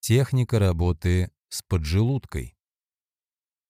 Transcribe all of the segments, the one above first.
Техника работы с поджелудкой.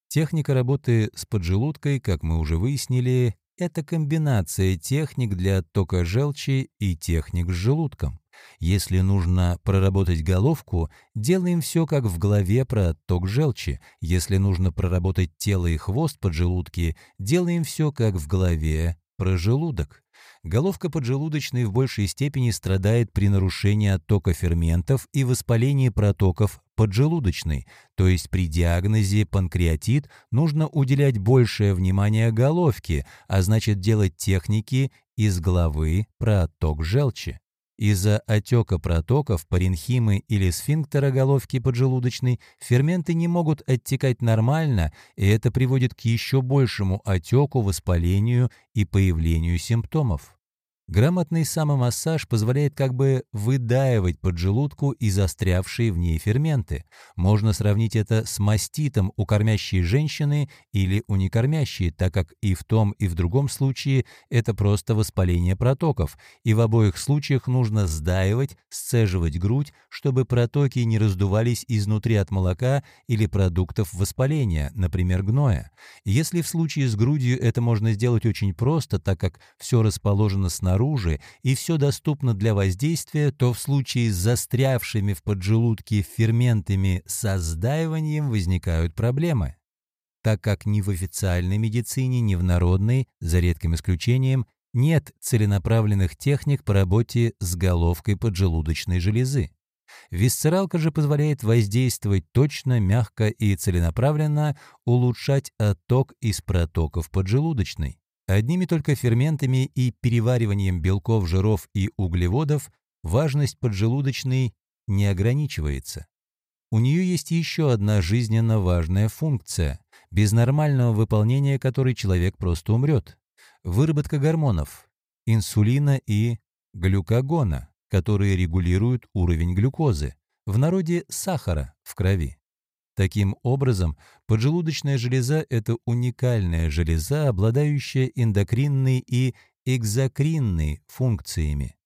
Техника работы с поджелудкой, как мы уже выяснили, это комбинация техник для оттока желчи и техник с желудком. Если нужно проработать головку, делаем все как в голове про отток желчи. Если нужно проработать тело и хвост поджелудки, делаем все как в голове про желудок. Головка поджелудочной в большей степени страдает при нарушении оттока ферментов и воспалении протоков поджелудочной, то есть при диагнозе панкреатит нужно уделять большее внимание головке, а значит делать техники из головы про отток желчи. Из-за отека протоков, паренхимы или сфинктера головки поджелудочной ферменты не могут оттекать нормально, и это приводит к еще большему отеку, воспалению и появлению симптомов. Грамотный самомассаж позволяет как бы выдаивать поджелудку и застрявшие в ней ферменты. Можно сравнить это с маститом у кормящей женщины или у некормящей, так как и в том, и в другом случае это просто воспаление протоков, и в обоих случаях нужно сдаивать, сцеживать грудь, чтобы протоки не раздувались изнутри от молока или продуктов воспаления, например, гноя. Если в случае с грудью это можно сделать очень просто, так как все расположено снаружи, снаружи и все доступно для воздействия, то в случае с застрявшими в поджелудке ферментами со сдаиванием возникают проблемы. Так как ни в официальной медицине, ни в народной, за редким исключением, нет целенаправленных техник по работе с головкой поджелудочной железы. Висцералка же позволяет воздействовать точно, мягко и целенаправленно, улучшать отток из протоков поджелудочной. Одними только ферментами и перевариванием белков, жиров и углеводов важность поджелудочной не ограничивается. У нее есть еще одна жизненно важная функция, без нормального выполнения которой человек просто умрет. Выработка гормонов, инсулина и глюкагона, которые регулируют уровень глюкозы, в народе сахара в крови. Таким образом, поджелудочная железа – это уникальная железа, обладающая эндокринной и экзокринной функциями.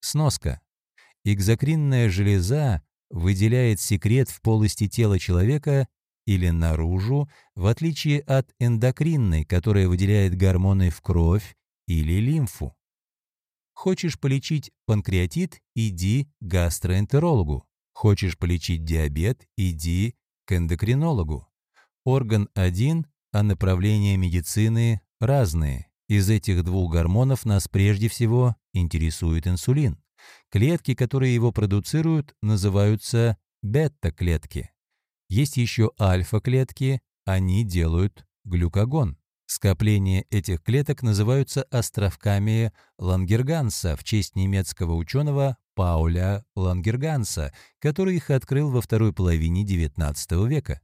Сноска. Экзокринная железа выделяет секрет в полости тела человека или наружу, в отличие от эндокринной, которая выделяет гормоны в кровь или лимфу. Хочешь полечить панкреатит – иди к гастроэнтерологу. Хочешь полечить диабет – иди к эндокринологу. Орган один, а направления медицины разные. Из этих двух гормонов нас прежде всего интересует инсулин. Клетки, которые его продуцируют, называются бета-клетки. Есть еще альфа-клетки, они делают глюкагон. Скопления этих клеток называются островками Лангерганса в честь немецкого ученого Пауля Лангерганса, который их открыл во второй половине XIX века.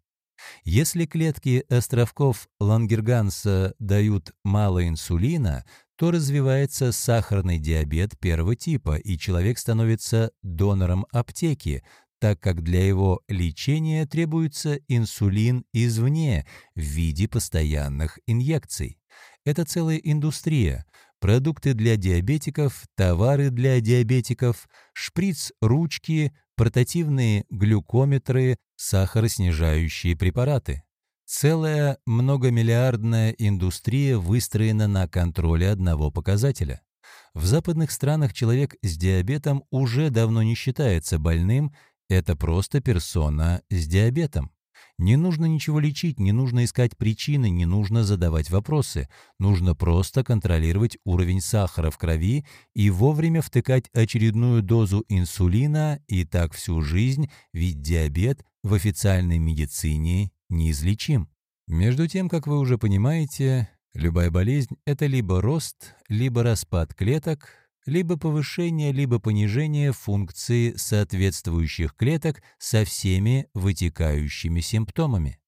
Если клетки островков Лангерганса дают мало инсулина, то развивается сахарный диабет первого типа, и человек становится донором аптеки, так как для его лечения требуется инсулин извне в виде постоянных инъекций. Это целая индустрия, продукты для диабетиков, товары для диабетиков, шприц-ручки, портативные глюкометры, сахароснижающие препараты. Целая многомиллиардная индустрия выстроена на контроле одного показателя. В западных странах человек с диабетом уже давно не считается больным, это просто персона с диабетом. Не нужно ничего лечить, не нужно искать причины, не нужно задавать вопросы. Нужно просто контролировать уровень сахара в крови и вовремя втыкать очередную дозу инсулина и так всю жизнь, ведь диабет в официальной медицине неизлечим. Между тем, как вы уже понимаете, любая болезнь – это либо рост, либо распад клеток, либо повышение, либо понижение функции соответствующих клеток со всеми вытекающими симптомами.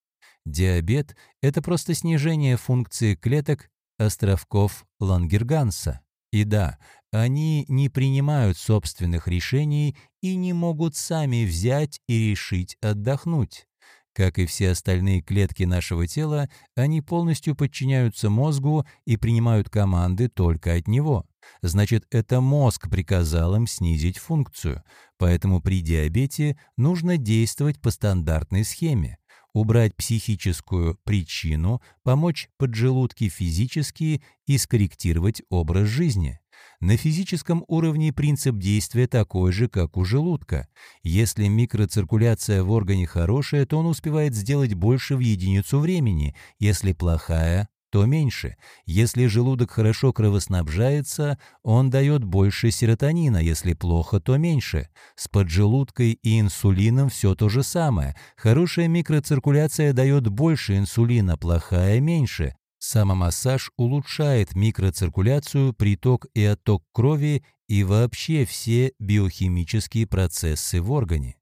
Диабет – это просто снижение функции клеток островков Лангерганса. И да, они не принимают собственных решений и не могут сами взять и решить отдохнуть. Как и все остальные клетки нашего тела, они полностью подчиняются мозгу и принимают команды только от него. Значит, это мозг приказал им снизить функцию. Поэтому при диабете нужно действовать по стандартной схеме. Убрать психическую причину, помочь поджелудке физически и скорректировать образ жизни. На физическом уровне принцип действия такой же, как у желудка. Если микроциркуляция в органе хорошая, то он успевает сделать больше в единицу времени, если плохая то меньше. Если желудок хорошо кровоснабжается, он дает больше серотонина, если плохо, то меньше. С поджелудкой и инсулином все то же самое. Хорошая микроциркуляция дает больше инсулина, плохая – меньше. Самомассаж улучшает микроциркуляцию, приток и отток крови и вообще все биохимические процессы в органе.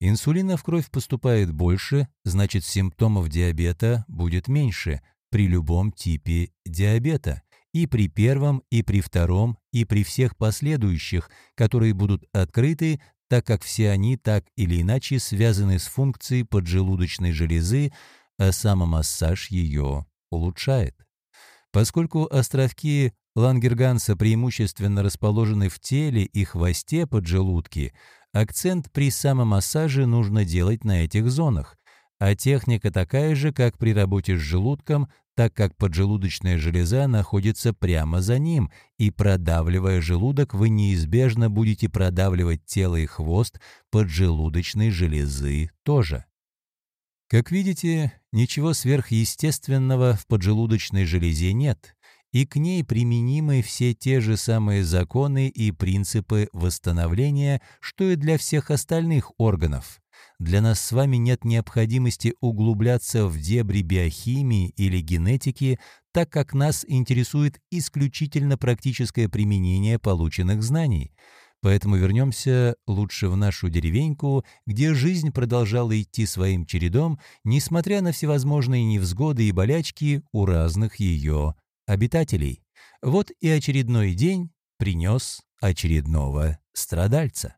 Инсулина в кровь поступает больше, значит симптомов диабета будет меньше, при любом типе диабета, и при первом, и при втором, и при всех последующих, которые будут открыты, так как все они так или иначе связаны с функцией поджелудочной железы, а самомассаж ее улучшает. Поскольку островки Лангерганса преимущественно расположены в теле и хвосте поджелудки, акцент при самомассаже нужно делать на этих зонах, а техника такая же, как при работе с желудком, так как поджелудочная железа находится прямо за ним, и продавливая желудок, вы неизбежно будете продавливать тело и хвост поджелудочной железы тоже. Как видите, ничего сверхъестественного в поджелудочной железе нет, и к ней применимы все те же самые законы и принципы восстановления, что и для всех остальных органов для нас с вами нет необходимости углубляться в дебри биохимии или генетики, так как нас интересует исключительно практическое применение полученных знаний. Поэтому вернемся лучше в нашу деревеньку, где жизнь продолжала идти своим чередом, несмотря на всевозможные невзгоды и болячки у разных ее обитателей. Вот и очередной день принес очередного страдальца.